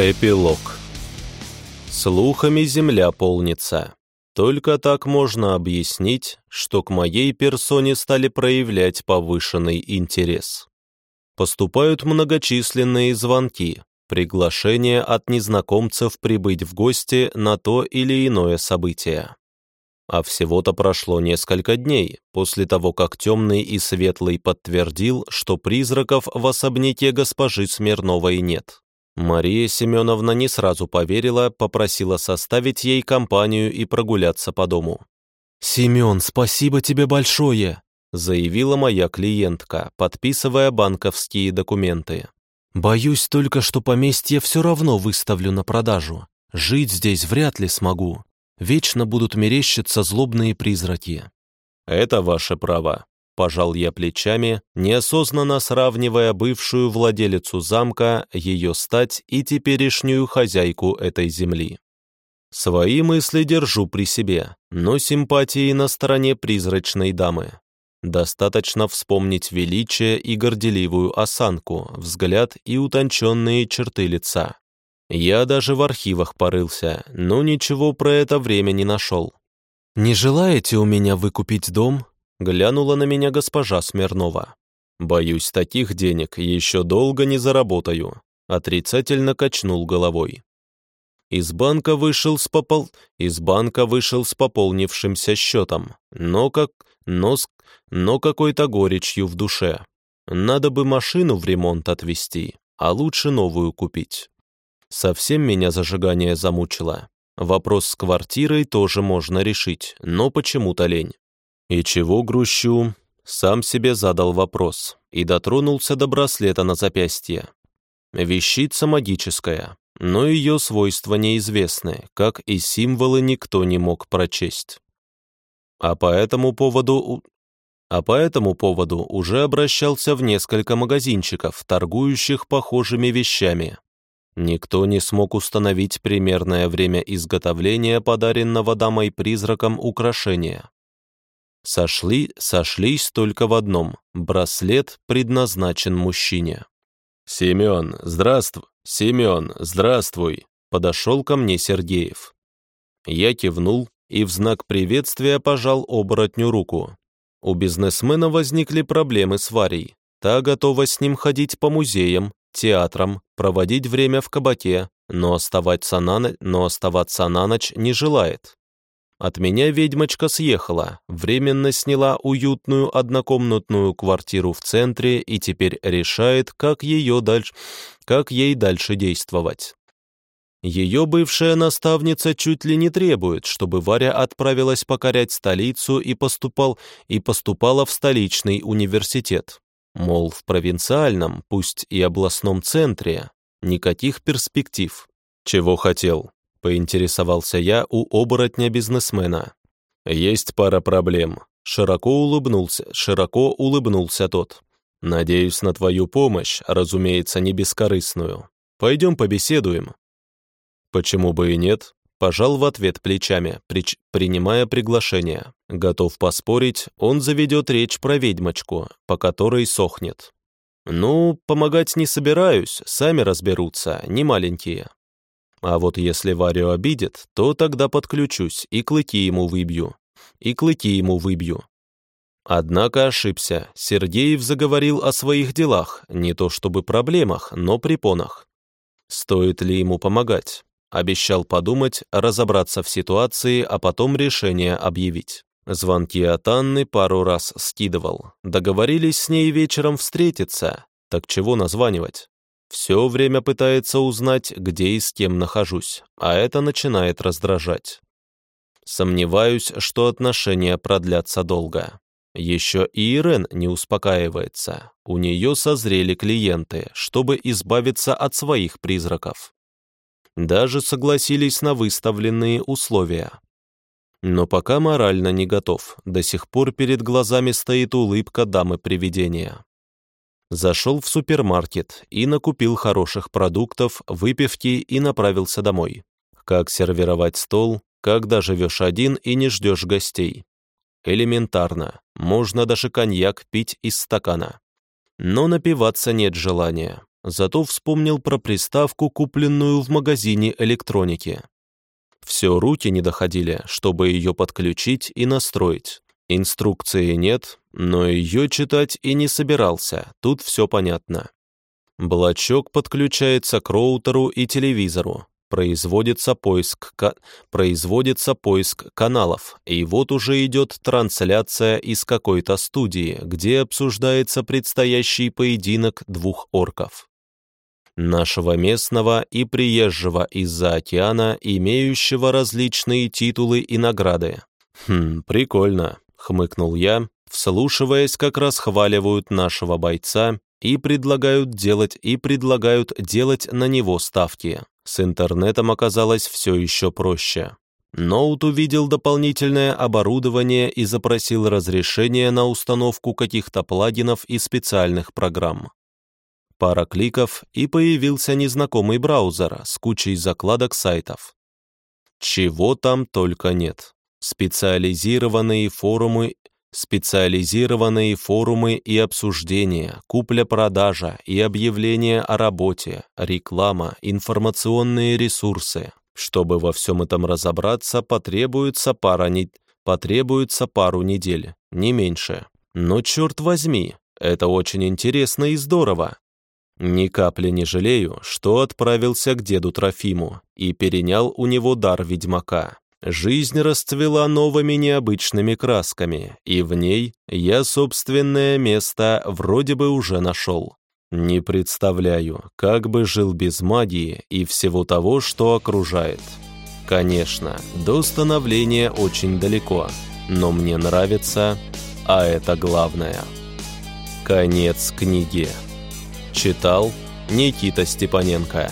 Эпилог Слухами земля полнится. Только так можно объяснить, что к моей персоне стали проявлять повышенный интерес. Поступают многочисленные звонки, приглашения от незнакомцев прибыть в гости на то или иное событие. А всего-то прошло несколько дней после того, как Темный и Светлый подтвердил, что призраков в особняке госпожи Смирновой нет. Мария Семеновна не сразу поверила, попросила составить ей компанию и прогуляться по дому. «Семен, спасибо тебе большое!» заявила моя клиентка, подписывая банковские документы. «Боюсь только, что поместье все равно выставлю на продажу. Жить здесь вряд ли смогу. Вечно будут мерещиться злобные призраки». «Это ваше право», Пожал я плечами, неосознанно сравнивая бывшую владелицу замка, ее стать и теперешнюю хозяйку этой земли. Свои мысли держу при себе, но симпатии на стороне призрачной дамы. Достаточно вспомнить величие и горделивую осанку, взгляд и утонченные черты лица. Я даже в архивах порылся, но ничего про это время не нашел. «Не желаете у меня выкупить дом?» Глянула на меня госпожа Смирнова. «Боюсь, таких денег еще долго не заработаю», отрицательно качнул головой. Из банка вышел с попол... Из банка вышел с пополнившимся счетом, но как... но, но какой-то горечью в душе. Надо бы машину в ремонт отвезти, а лучше новую купить. Совсем меня зажигание замучило. Вопрос с квартирой тоже можно решить, но почему-то лень. «И чего грущу?» Сам себе задал вопрос и дотронулся до браслета на запястье. Вещица магическая, но ее свойства неизвестны, как и символы никто не мог прочесть. А по этому поводу... А по этому поводу уже обращался в несколько магазинчиков, торгующих похожими вещами. Никто не смог установить примерное время изготовления подаренного дамой-призраком украшения. Сошли, сошлись только в одном – браслет предназначен мужчине. «Семен, здравствуй! Семен, здравствуй!» – подошел ко мне Сергеев. Я кивнул и в знак приветствия пожал оборотню руку. У бизнесмена возникли проблемы с Варей. Та готова с ним ходить по музеям, театрам, проводить время в кабаке, но оставаться на, но оставаться на ночь не желает. От меня ведьмочка съехала, временно сняла уютную однокомнатную квартиру в центре и теперь решает, как, ее дальше, как ей дальше действовать. Ее бывшая наставница чуть ли не требует, чтобы Варя отправилась покорять столицу и, поступал, и поступала в столичный университет. Мол, в провинциальном, пусть и областном центре, никаких перспектив. Чего хотел? — поинтересовался я у оборотня-бизнесмена. «Есть пара проблем». Широко улыбнулся, широко улыбнулся тот. «Надеюсь на твою помощь, разумеется, не бескорыстную. Пойдем побеседуем». «Почему бы и нет?» Пожал в ответ плечами, прич... принимая приглашение. Готов поспорить, он заведет речь про ведьмочку, по которой сохнет. «Ну, помогать не собираюсь, сами разберутся, не маленькие». А вот если Варю обидит, то тогда подключусь и клыки ему выбью. И клыки ему выбью. Однако ошибся. Сергеев заговорил о своих делах, не то чтобы проблемах, но препонах. Стоит ли ему помогать? Обещал подумать, разобраться в ситуации, а потом решение объявить. Звонки от Анны пару раз скидывал. Договорились с ней вечером встретиться. Так чего названивать? Все время пытается узнать, где и с кем нахожусь, а это начинает раздражать. Сомневаюсь, что отношения продлятся долго. Еще и Ирен не успокаивается. У нее созрели клиенты, чтобы избавиться от своих призраков. Даже согласились на выставленные условия. Но пока морально не готов, до сих пор перед глазами стоит улыбка дамы-привидения. Зашел в супермаркет и накупил хороших продуктов, выпивки и направился домой. Как сервировать стол, когда живешь один и не ждешь гостей. Элементарно, можно даже коньяк пить из стакана. Но напиваться нет желания. зато вспомнил про приставку, купленную в магазине электроники. Все руки не доходили, чтобы ее подключить и настроить. Инструкции нет, но ее читать и не собирался, тут все понятно. Блочок подключается к роутеру и телевизору. Производится поиск, производится поиск каналов, и вот уже идет трансляция из какой-то студии, где обсуждается предстоящий поединок двух орков. Нашего местного и приезжего из-за океана, имеющего различные титулы и награды. Хм, прикольно хмыкнул я, вслушиваясь, как расхваливают нашего бойца и предлагают делать и предлагают делать на него ставки. С интернетом оказалось все еще проще. Ноут увидел дополнительное оборудование и запросил разрешение на установку каких-то плагинов и специальных программ. Пара кликов, и появился незнакомый браузер с кучей закладок сайтов. Чего там только нет специализированные форумы, специализированные форумы и обсуждения, купля-продажа и объявления о работе, реклама, информационные ресурсы. Чтобы во всем этом разобраться, потребуется пара не... потребуется пару недель, не меньше. Но черт возьми, это очень интересно и здорово. Ни капли не жалею, что отправился к деду Трофиму и перенял у него дар ведьмака. Жизнь расцвела новыми необычными красками, и в ней я собственное место вроде бы уже нашел. Не представляю, как бы жил без магии и всего того, что окружает. Конечно, до становления очень далеко, но мне нравится, а это главное. Конец книги. Читал Никита Степаненко.